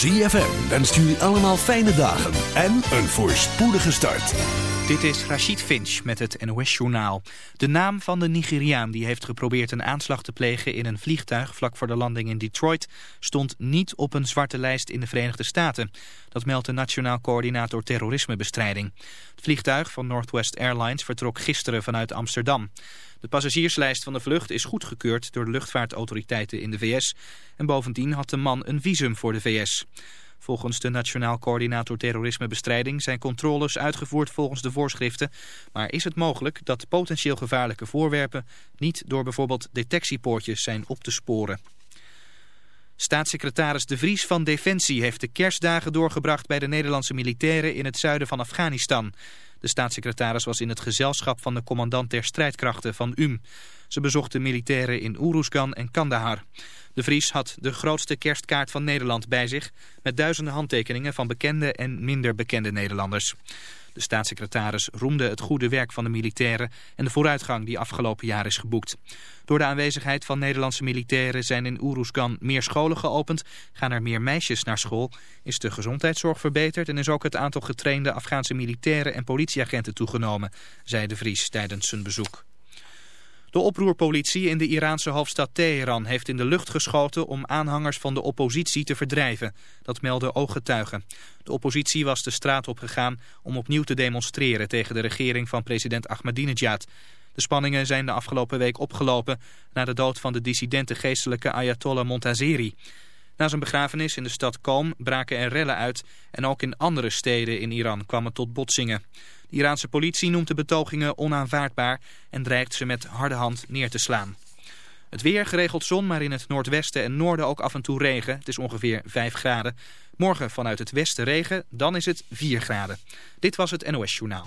ZFM wenst jullie allemaal fijne dagen en een voorspoedige start. Dit is Rachid Finch met het NOS Journaal. De naam van de Nigeriaan die heeft geprobeerd een aanslag te plegen in een vliegtuig vlak voor de landing in Detroit stond niet op een zwarte lijst in de Verenigde Staten. Dat meldt de Nationaal Coördinator Terrorismebestrijding. Het vliegtuig van Northwest Airlines vertrok gisteren vanuit Amsterdam. De passagierslijst van de vlucht is goedgekeurd door de luchtvaartautoriteiten in de VS. En bovendien had de man een visum voor de VS. Volgens de Nationaal Coördinator Terrorismebestrijding zijn controles uitgevoerd volgens de voorschriften. Maar is het mogelijk dat potentieel gevaarlijke voorwerpen niet door bijvoorbeeld detectiepoortjes zijn op te sporen? Staatssecretaris De Vries van Defensie heeft de kerstdagen doorgebracht bij de Nederlandse militairen in het zuiden van Afghanistan. De staatssecretaris was in het gezelschap van de commandant der strijdkrachten van UM. Ze bezochten militairen in Uruzgan en Kandahar. De Vries had de grootste kerstkaart van Nederland bij zich... met duizenden handtekeningen van bekende en minder bekende Nederlanders. De staatssecretaris roemde het goede werk van de militairen en de vooruitgang die afgelopen jaar is geboekt. Door de aanwezigheid van Nederlandse militairen zijn in Oeroeskan meer scholen geopend, gaan er meer meisjes naar school, is de gezondheidszorg verbeterd en is ook het aantal getrainde Afghaanse militairen en politieagenten toegenomen, zei de Vries tijdens zijn bezoek. De oproerpolitie in de Iraanse hoofdstad Teheran heeft in de lucht geschoten om aanhangers van de oppositie te verdrijven. Dat melden ooggetuigen. De oppositie was de straat opgegaan om opnieuw te demonstreren tegen de regering van president Ahmadinejad. De spanningen zijn de afgelopen week opgelopen na de dood van de dissidente geestelijke Ayatollah Montazeri. Na zijn begrafenis in de stad Qom braken er rellen uit en ook in andere steden in Iran kwamen tot botsingen. De Iraanse politie noemt de betogingen onaanvaardbaar en dreigt ze met harde hand neer te slaan. Het weer geregeld zon, maar in het noordwesten en noorden ook af en toe regen. Het is ongeveer 5 graden. Morgen vanuit het westen regen, dan is het 4 graden. Dit was het NOS Journaal.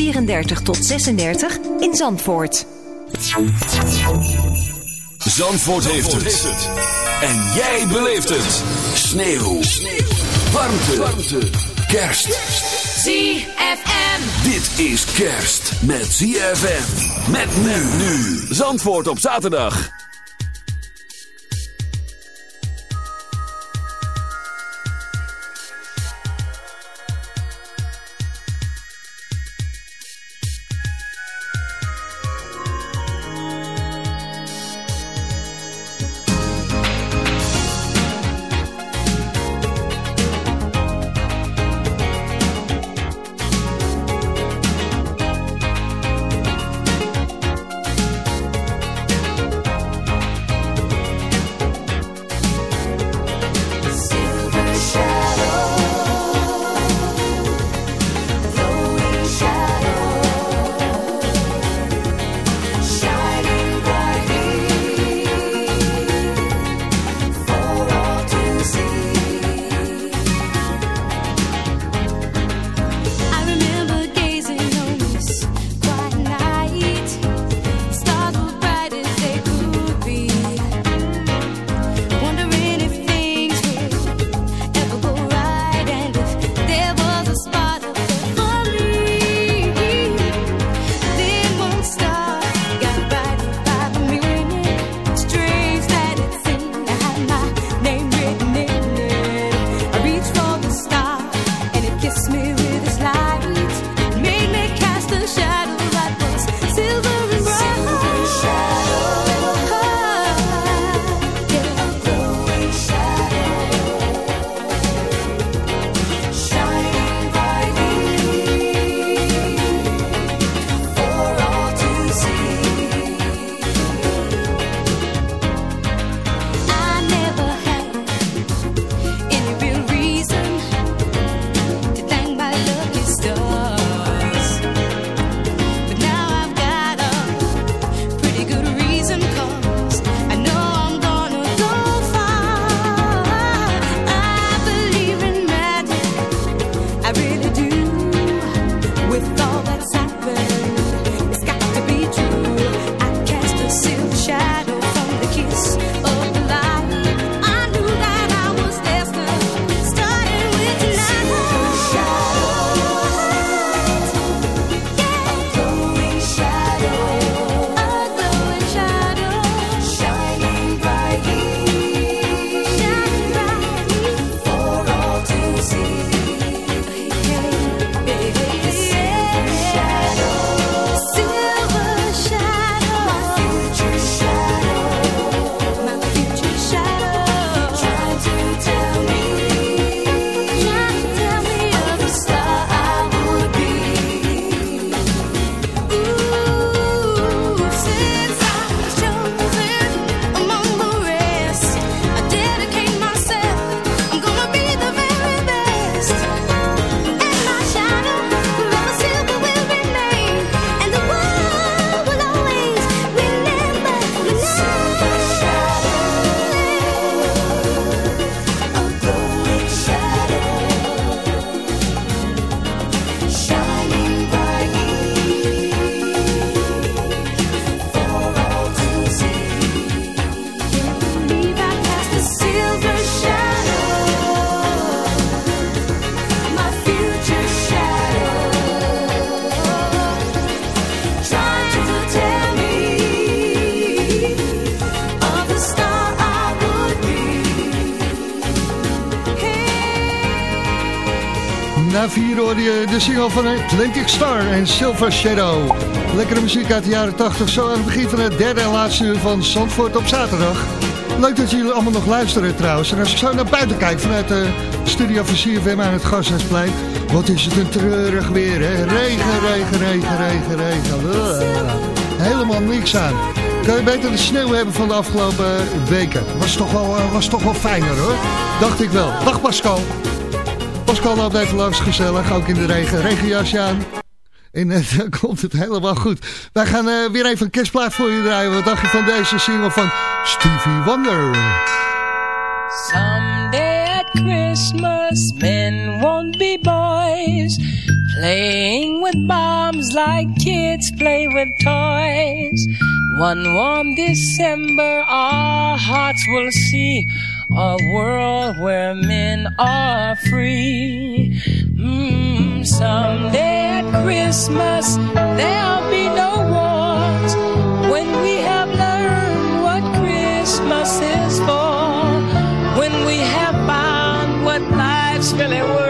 34 tot 36 in Zandvoort. Zandvoort, heeft, het. En jij beleeft het. Sneeuw. Sneeuw. Warmte. Warmte. Kerst. ZFM. Dit is kerst met ZFM. Met nu nu. Zandvoort op zaterdag. Single van Atlantic Star en Silver Shadow. Lekkere muziek uit de jaren 80, zo aan het begin van het derde en laatste uur van Zandvoort op zaterdag. Leuk dat jullie allemaal nog luisteren trouwens. En als ik zo naar buiten kijk vanuit de studio van CFM aan het Gasthuisplein. Wat is het een treurig weer, hè? Regen, regen, regen, regen, regen. Helemaal niks aan. Kan je beter de sneeuw hebben van de afgelopen weken. Was toch wel, eh, was toch wel fijner hoor. Dacht ik wel. Dag Pascal. Pascal even langs gezellig, ook in de regen. Regenjasje aan. En uh, dan komt het helemaal goed. Wij gaan uh, weer even een kerstplaat voor je draaien. Wat dacht je van deze single van Stevie Wonder? Someday at Christmas men won't be boys Playing with bombs like kids play with toys One warm December our hearts will see A world where men are free. Mm, someday at Christmas there'll be no wars when we have learned what Christmas is for. When we have found what life's really worth,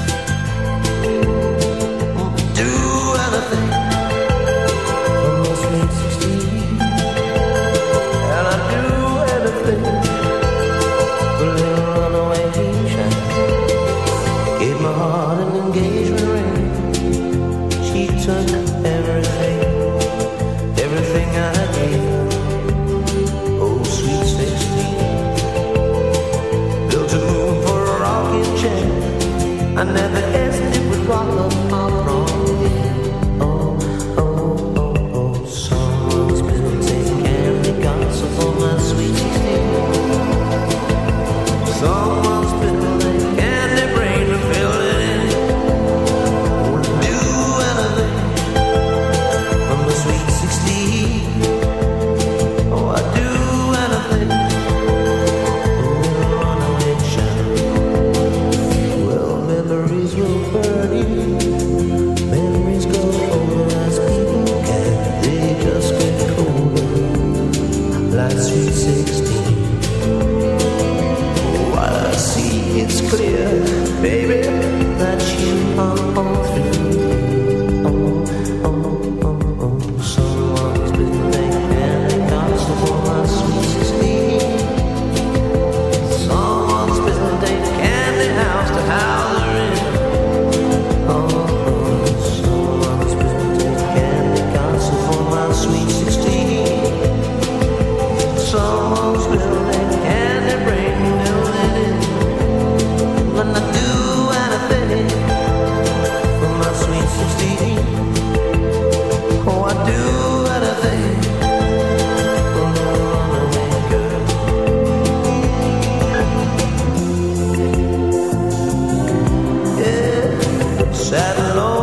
That alone.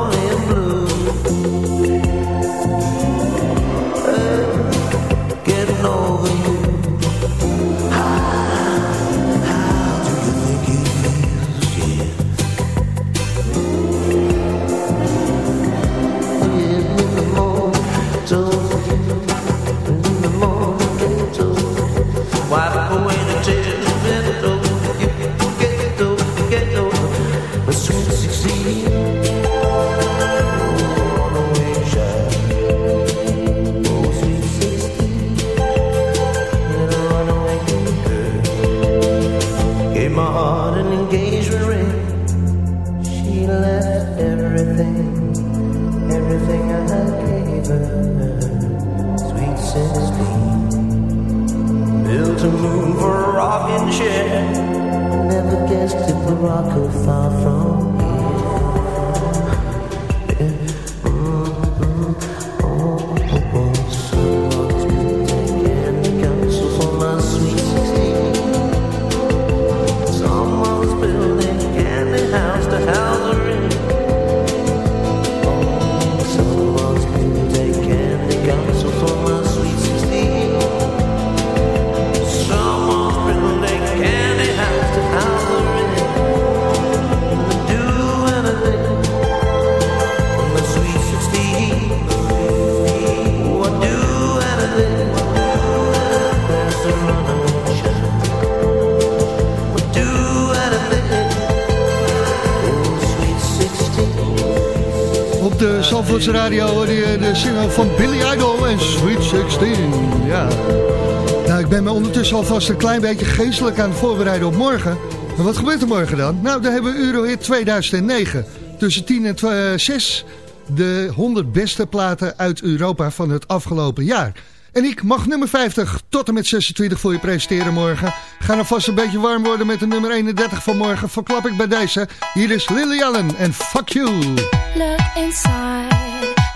Zandvoorts Radio hoorde je de single van Billy Idol en Sweet 16. Ja. Nou, ik ben me ondertussen alvast een klein beetje geestelijk aan het voorbereiden op morgen. Maar wat gebeurt er morgen dan? Nou, dan hebben we Eurohit 2009. Tussen 10 en 6 de 100 beste platen uit Europa van het afgelopen jaar. En ik mag nummer 50 tot en met 26 voor je presenteren morgen. Ga nog vast een beetje warm worden met de nummer 31 van morgen. Verklap ik bij deze. Hier is Lily Allen en Fuck You. Look inside,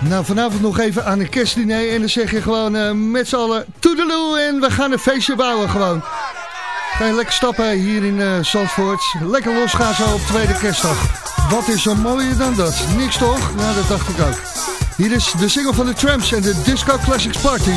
Nou, vanavond nog even aan een kerstdiner en dan zeg je gewoon eh, met z'n allen toedeloe en we gaan een feestje bouwen gewoon. Ga je lekker stappen hier in eh Zandvoort. Lekker losgaan zo op tweede kerstdag. Wat is zo mooier dan dat? Niks toch? Nou, dat dacht ik ook. Hier is de single van de Tramps en de Disco Classics Party.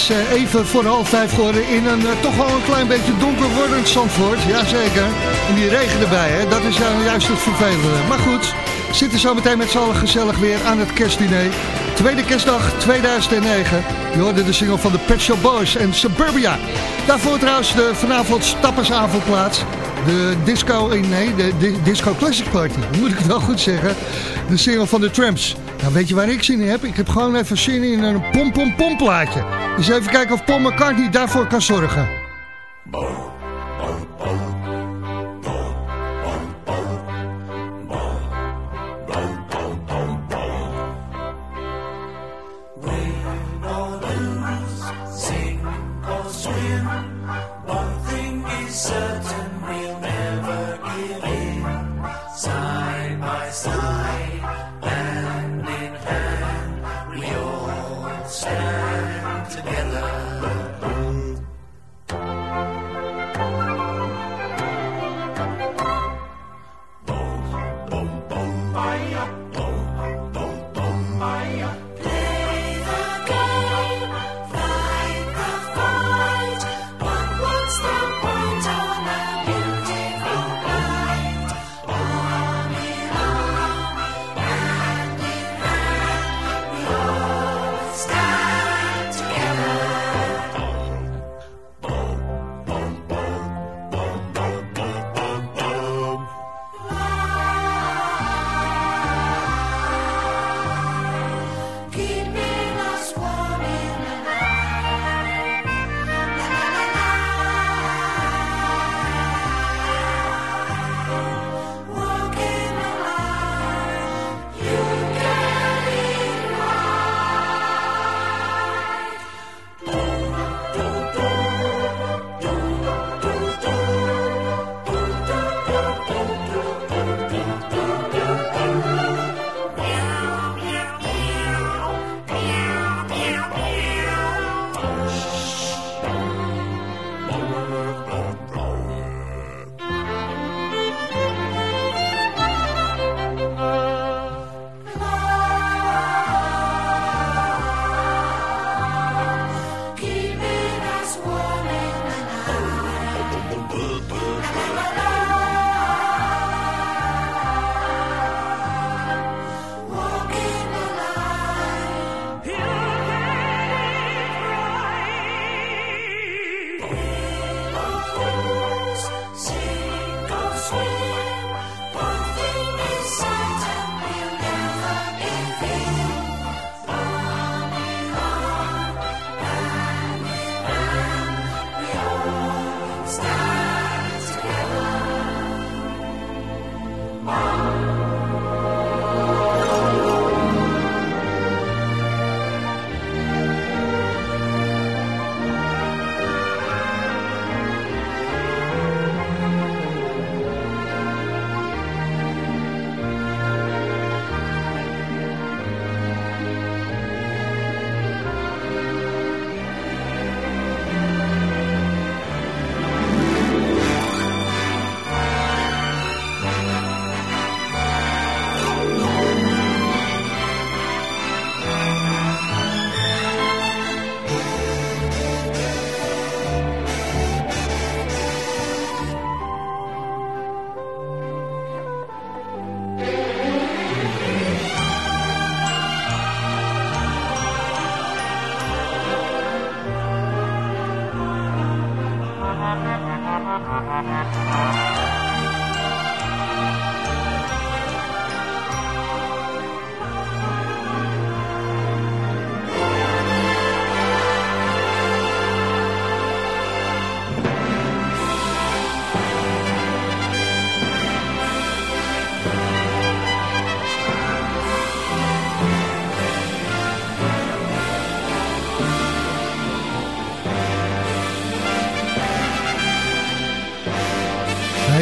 Is eh, even voor half vijf geworden in een eh, toch wel een klein beetje donker wordend Zandvoort. Jazeker. En die regen erbij, hè? dat is nou juist het vervelende. Maar goed, zitten zo meteen met z'n allen gezellig weer aan het kerstdiner. Tweede kerstdag 2009. Je hoorde de single van de Pet Shop Boys en Suburbia. Daarvoor trouwens de vanavond stappersavond plaats. De disco, nee, de, de disco classic party, moet ik het wel goed zeggen. De single van de Tramps. Nou, weet je waar ik zin in heb? Ik heb gewoon even zin in een pom-pom-pom plaatje. Dus even kijken of Paul McCartney daarvoor kan zorgen.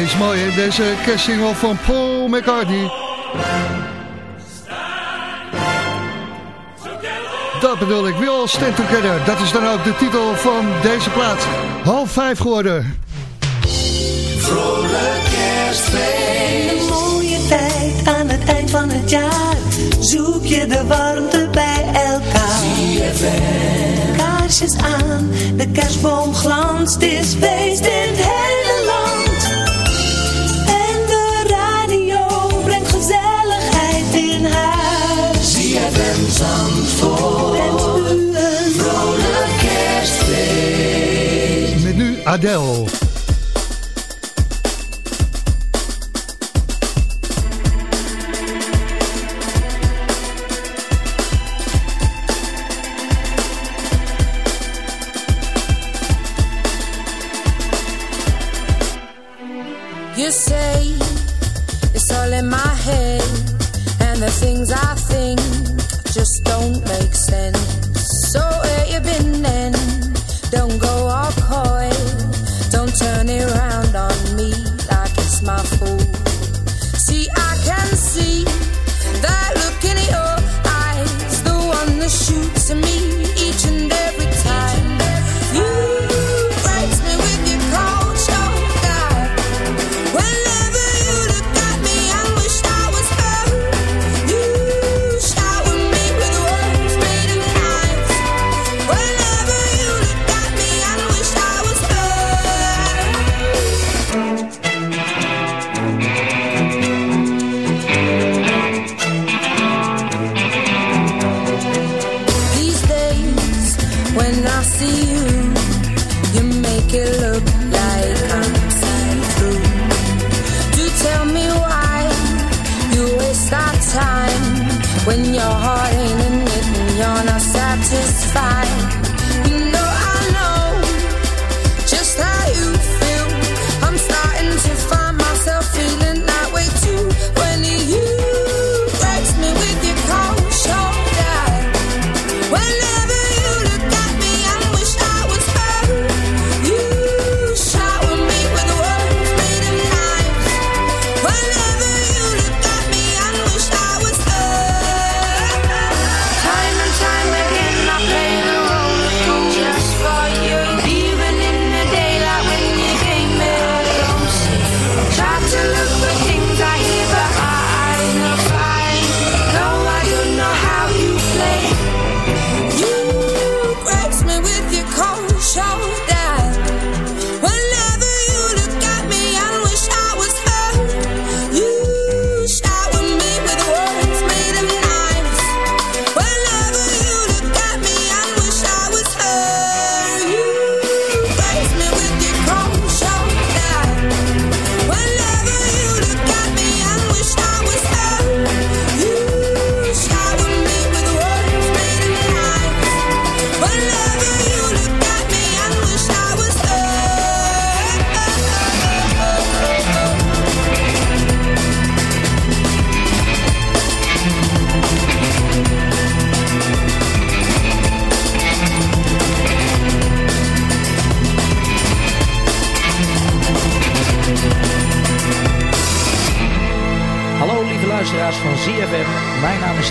is mooi, hè? deze kerstsingel van Paul McCartney. Dat bedoel ik, we all stand together. Dat is dan ook de titel van deze plaat. Half vijf geworden. Vrolijk kerstfeest. Een mooie tijd aan het eind van het jaar. Zoek je de warmte bij elkaar. CFM. Kaarsjes aan, de kerstboom glanst, is feest in het Adele.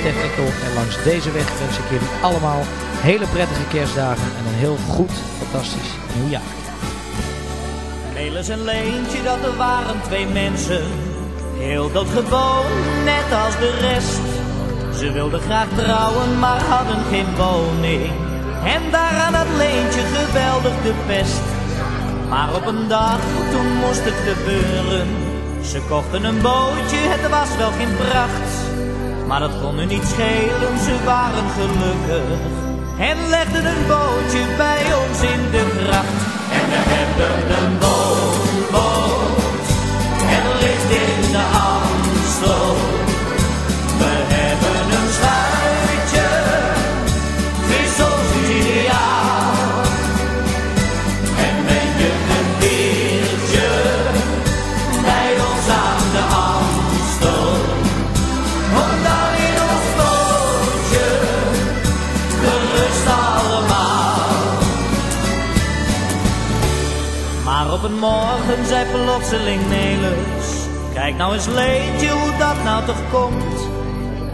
En langs deze weg wens ik jullie allemaal hele prettige kerstdagen en een heel goed, fantastisch nieuwjaar. Melis en Leentje, dat er waren twee mensen. Heel dat gewoon, net als de rest. Ze wilden graag trouwen, maar hadden geen woning. En daaraan het Leentje geweldig de pest. Maar op een dag, toen moest het gebeuren. Ze kochten een bootje, het was wel geen pracht. Maar dat kon hun niet schelen, ze waren gelukkig. En legden een bootje bij ons in de gracht. En we hebben een boot, boot. En ligt in de Amstel. Morgen zei plotseling Nelis Kijk nou eens Leentje hoe dat nou toch komt.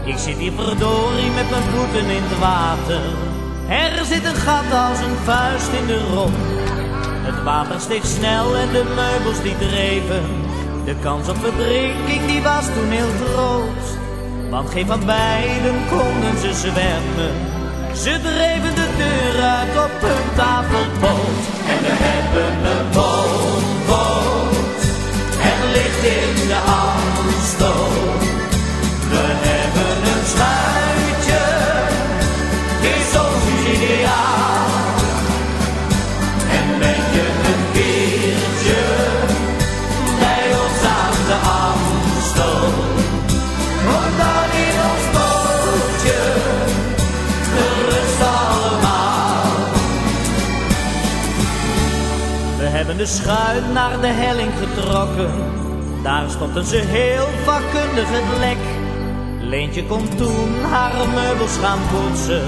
Ik zit hier verdorie met mijn voeten in het water. Er zit een gat als een vuist in de romp Het water steeg snel en de meubels die dreven. De kans op verdrinking die was toen heel groot. Want geen van beiden konden ze zwemmen. Ze dreven de de schuit naar de helling getrokken. Daar stopten ze heel vakkundig het lek. Leentje kon toen haar meubels gaan poetsen.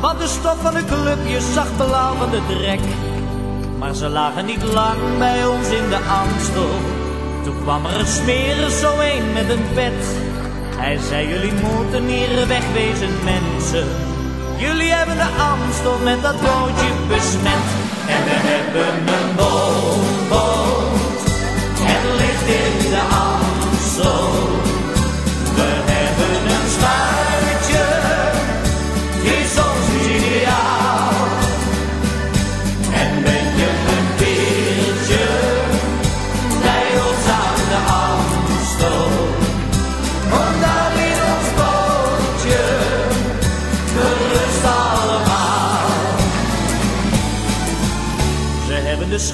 Want de stof van de clubje zag blauw van de drek. Maar ze lagen niet lang bij ons in de Amstel. Toen kwam er een smerer zo een met een pet. Hij zei jullie moeten hier wegwezen mensen. Jullie hebben de Amstel met dat bootje besmet En we hebben een woonboot Het ligt in de Amstel. We hebben een schuitje is ons ideaal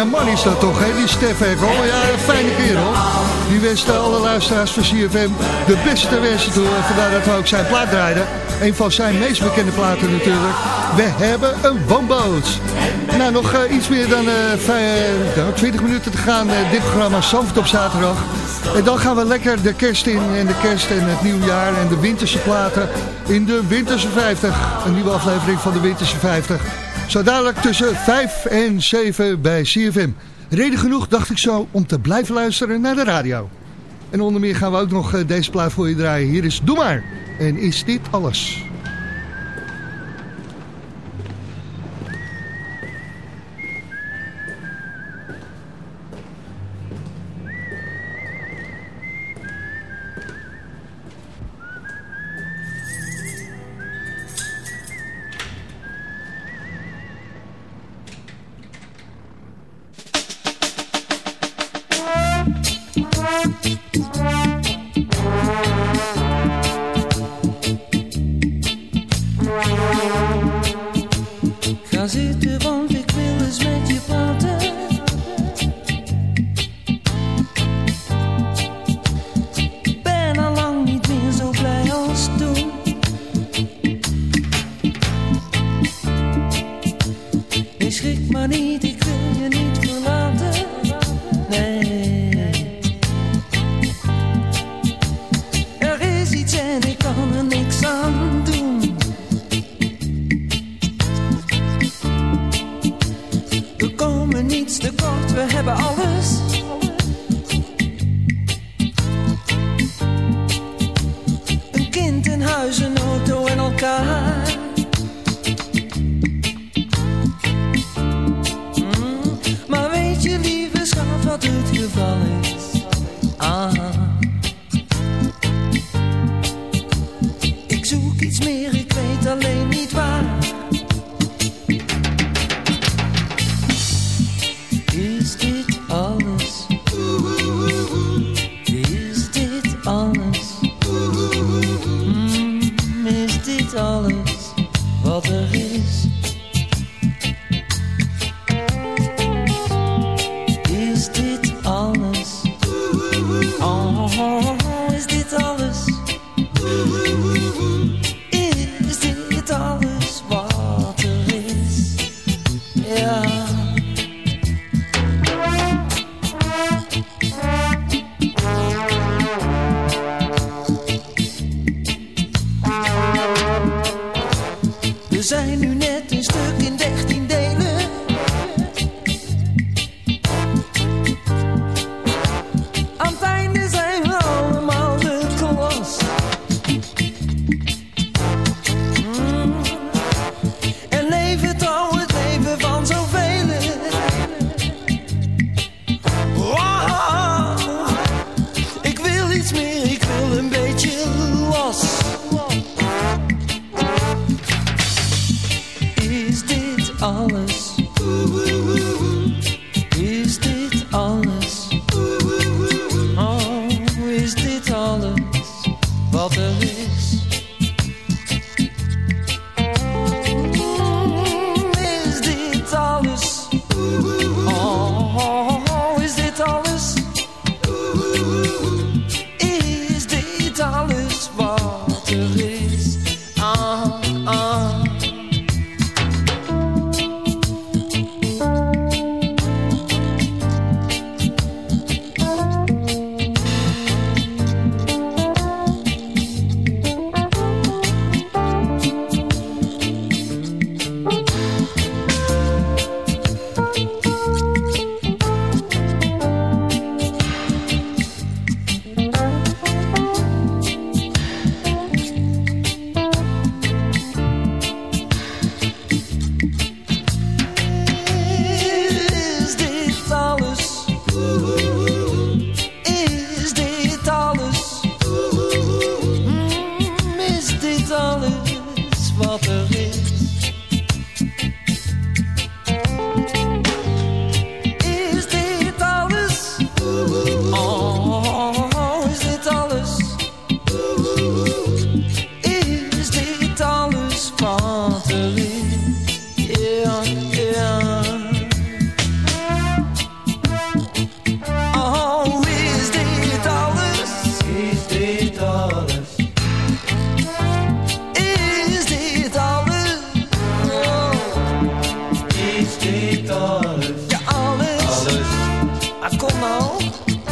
fijne man is dat toch, hè, die Stef Ekkel. Ja, een fijne kerel. Die wenst alle luisteraars van CFM de beste wensen toe. En vandaar dat we ook zijn plaat draaiden. Een van zijn meest bekende platen natuurlijk. We hebben een woonboot. Nou, nog eh, iets meer dan eh, vijf- nou, 20 minuten te gaan. eh, dit programma Zandvoort op zaterdag. En dan gaan we lekker de kerst in. En de kerst en het nieuwjaar en de winterse platen in de Winterse 50. Een nieuwe aflevering van de Winterse 50. Zo dadelijk tussen 5 en 7 bij CFM. Reden genoeg, dacht ik zo, om te blijven luisteren naar de radio. En onder meer gaan we ook nog eh, deze plaat voor je draaien. Hier is Doe Maar. En is dit alles? Niet, ik wil je niet verlaten. Dit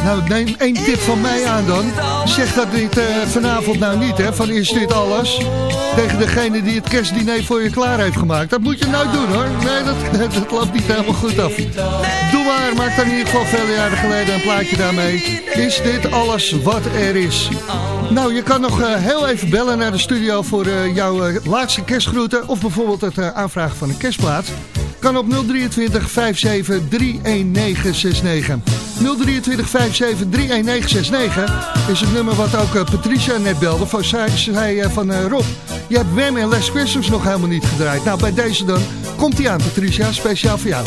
Nou, neem één tip van mij aan dan. Zeg dat dit eh, vanavond nou niet, hè, van is dit alles? Tegen degene die het kerstdiner voor je klaar heeft gemaakt. Dat moet je nooit doen, hoor. Nee, dat, dat loopt niet helemaal goed af. Doe maar, maak dan in ieder geval vele jaren geleden een plaatje daarmee. Is dit alles wat er is? Nou, je kan nog eh, heel even bellen naar de studio voor eh, jouw laatste kerstgroeten. Of bijvoorbeeld het aanvragen van een kerstplaat. Kan op 023 57 31969. 023 57 31969 is het nummer wat ook eh, Patricia net belde. Van, zij zei eh, van eh, Rob, je hebt Wham en Last Christmas nog helemaal niet gedraaid. Nou, bij deze dan komt hij aan, Patricia, speciaal voor jou.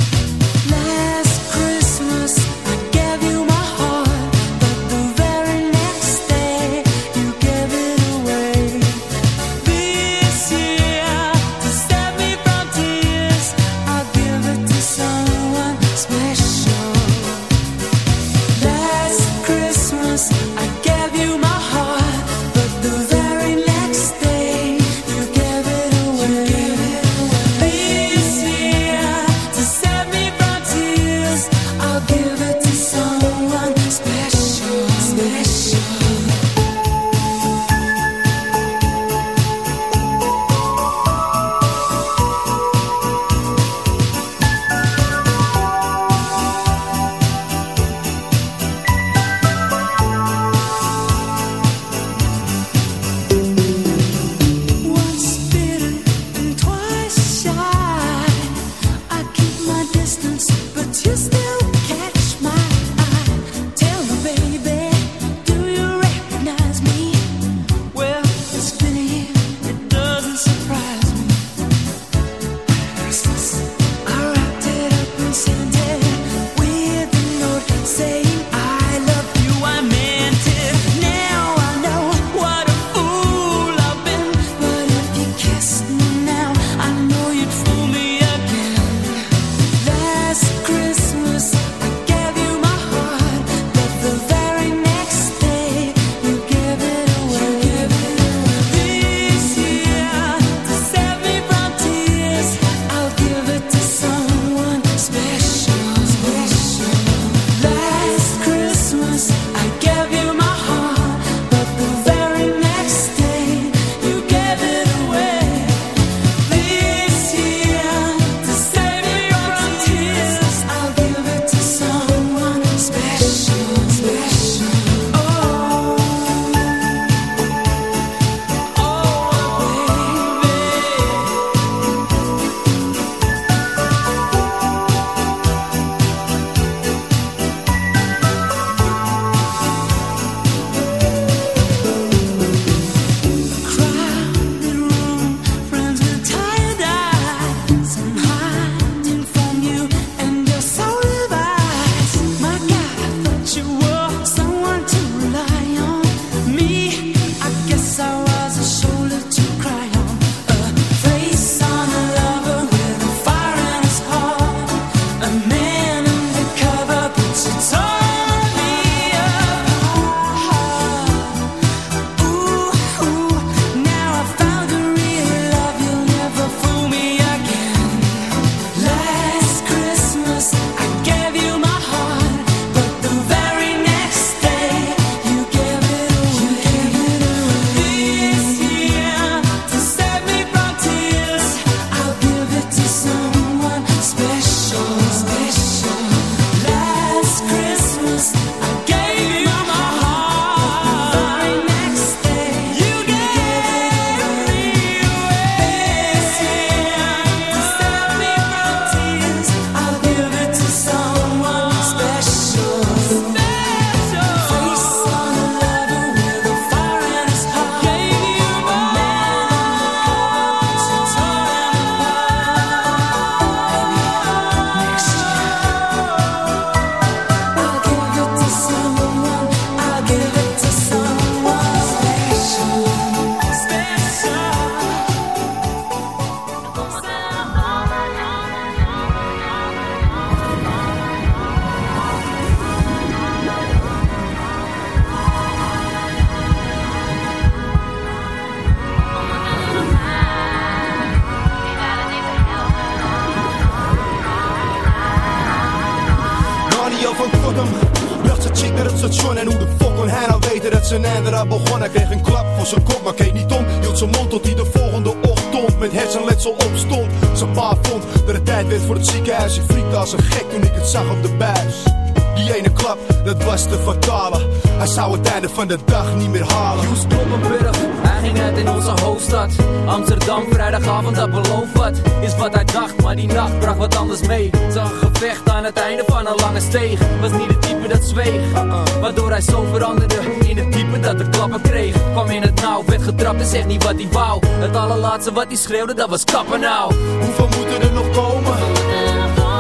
Van de dag niet meer halen. Joes Kloppenburg, hij ging uit in onze hoofdstad. Amsterdam, vrijdagavond, dat belooft wat. Is wat hij dacht, maar die nacht bracht wat anders mee. Zag een gevecht aan het einde van een lange steeg. Was niet het type dat zweeg, waardoor hij zo veranderde. In het type dat de klappen kreeg. Kwam in het nauw, werd getrapt en zegt niet wat hij wou. Het allerlaatste wat hij schreeuwde, dat was kappen nou. Hoeveel moeten er nog komen?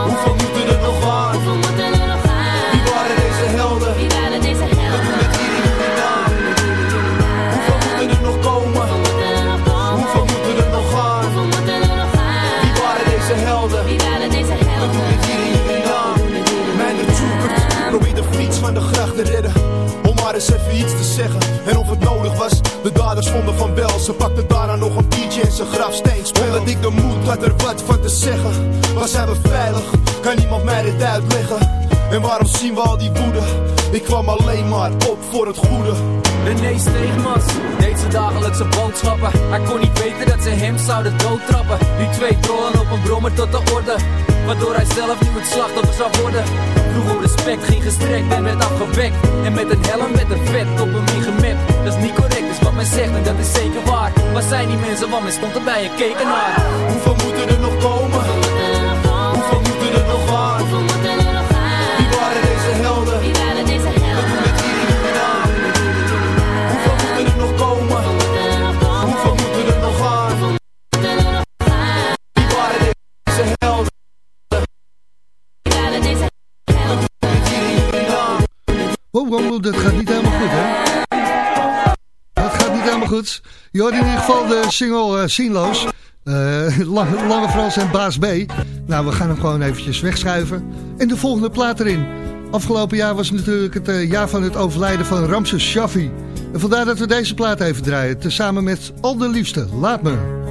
Hoeveel moeten er nog gaan? Even iets te zeggen. En of het nodig was, de daders vonden van wel. Ze pakten daarna nog een biertje in zijn grafsteen spelen. Dat ik de moed had er wat van te zeggen. Zijn we veilig? Kan iemand mij dit uitleggen? En waarom zien we al die woede? Ik kwam alleen maar op voor het goede. René Steegmans deed zijn dagelijkse boodschappen. Hij kon niet weten dat ze hem zouden doodtrappen. Die twee trollen op een brommer tot de orde. Waardoor hij zelf nu het slachtoffer zou worden. Vroeg om respect, ging gestrekt en werd afgewekt. En met een helm met een vet op hem ingemapt. Dat is niet correct, is wat men zegt en dat is zeker waar. Waar zijn die mensen, want men stond erbij en keken naar. Hoeveel moeten er nog komen? Goed. Je in ieder geval de single eh Zienloos. Eh, Lange, Lange Frans en Baas B. Nou, we gaan hem gewoon eventjes wegschuiven. En de volgende plaat erin. Afgelopen jaar was natuurlijk het eh, jaar van het overlijden van Ramses Shaffi. En vandaar dat we deze plaat even draaien. Tezamen met Al de Liefste. Laat me.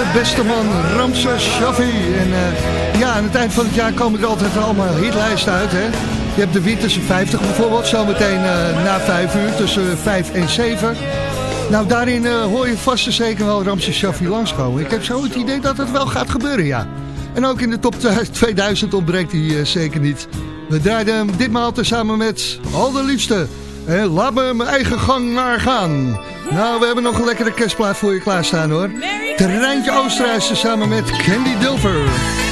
Deze beste man, Ramses Shaffi. En eh, ja, aan het eind van het jaar komen er altijd allemaal hitlijsten uit, hè. Je hebt de Winterse 50 bijvoorbeeld, zometeen eh na 5 uur, tussen 5 en 7. Nou, daarin eh, hoor je vast en zeker wel Ramses Shaffi langskomen. Ik heb zo het idee dat het wel gaat gebeuren, ja. En ook in de top 2000 ontbreekt hij eh, zeker niet. We draaiden hem ditmaal tezamen met Al de Liefste. En laat me mijn eigen gang maar gaan. Nou, we hebben nog een lekkere kerstplaat voor je klaarstaan hoor. Terreintje Oosterhuis samen met Candy Dilver.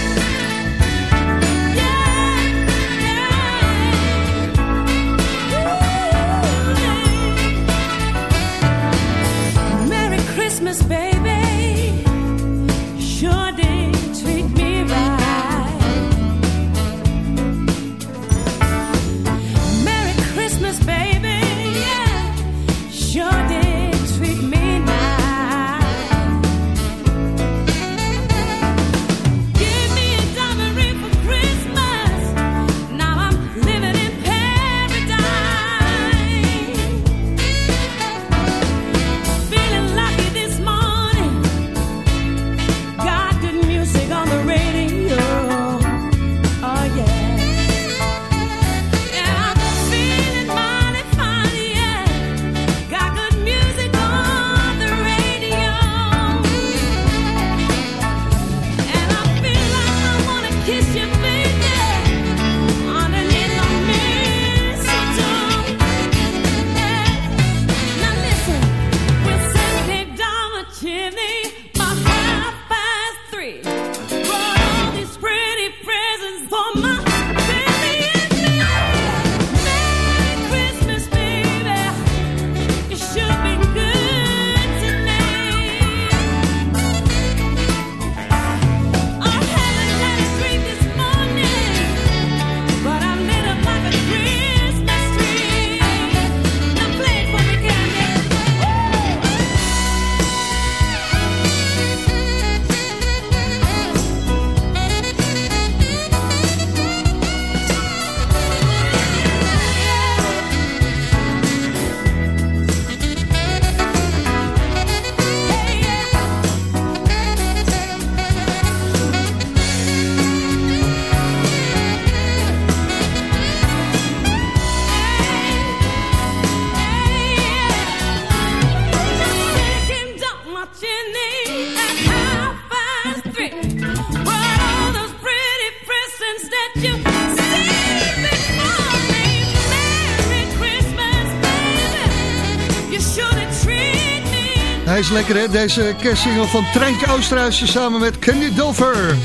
Lekker hè, deze kerstsingle van Treintje Oosterhuis samen met Candy Dilver.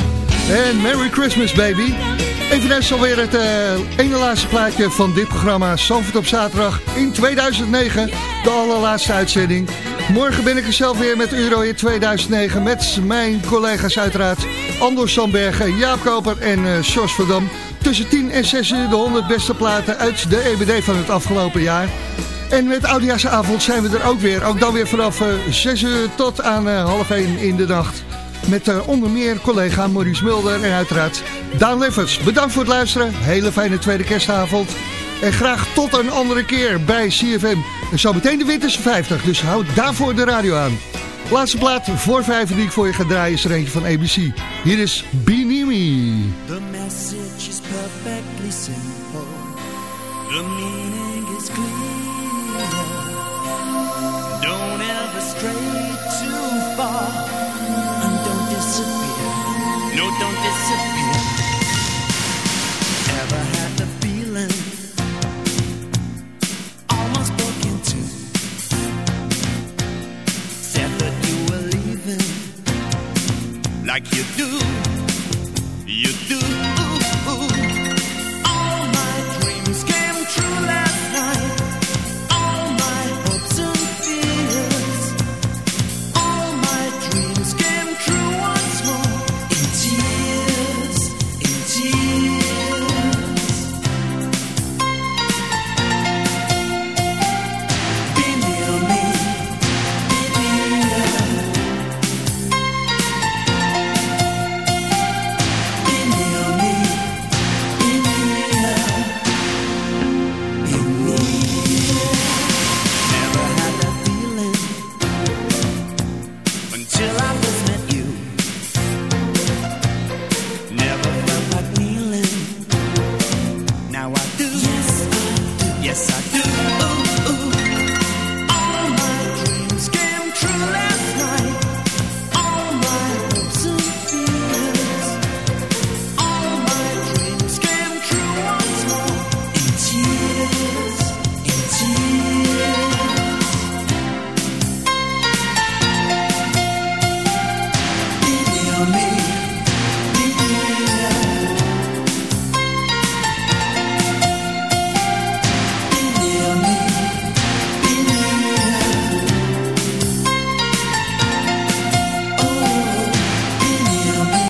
En Merry Christmas baby. Eveneens alweer het eh, ene laatste plaatje van dit programma Zandvoort op zaterdag in 2009. De allerlaatste uitzending. Morgen ben ik er zelf weer met Euro in 2009 met mijn collega's uiteraard. Anders Sandbergen, Jaap Koper en uh, Verdam. Tussen 10 en 6 uur de 100 beste platen uit de EBD van het afgelopen jaar. En met Oudejaarsavond zijn we er ook weer. Ook dan weer vanaf uh, 6 uur tot aan uh, half 1 in de nacht. Met uh, onder meer collega Maurice Mulder en uiteraard Daan Leffers. Bedankt voor het luisteren. Hele fijne tweede kerstavond. En graag tot een andere keer bij CFM. En zo meteen de Winterse 50. Dus houd daarvoor de radio aan. Laatste plaat voor vijf die ik voor je ga draaien is er eentje van ABC. Hier is Be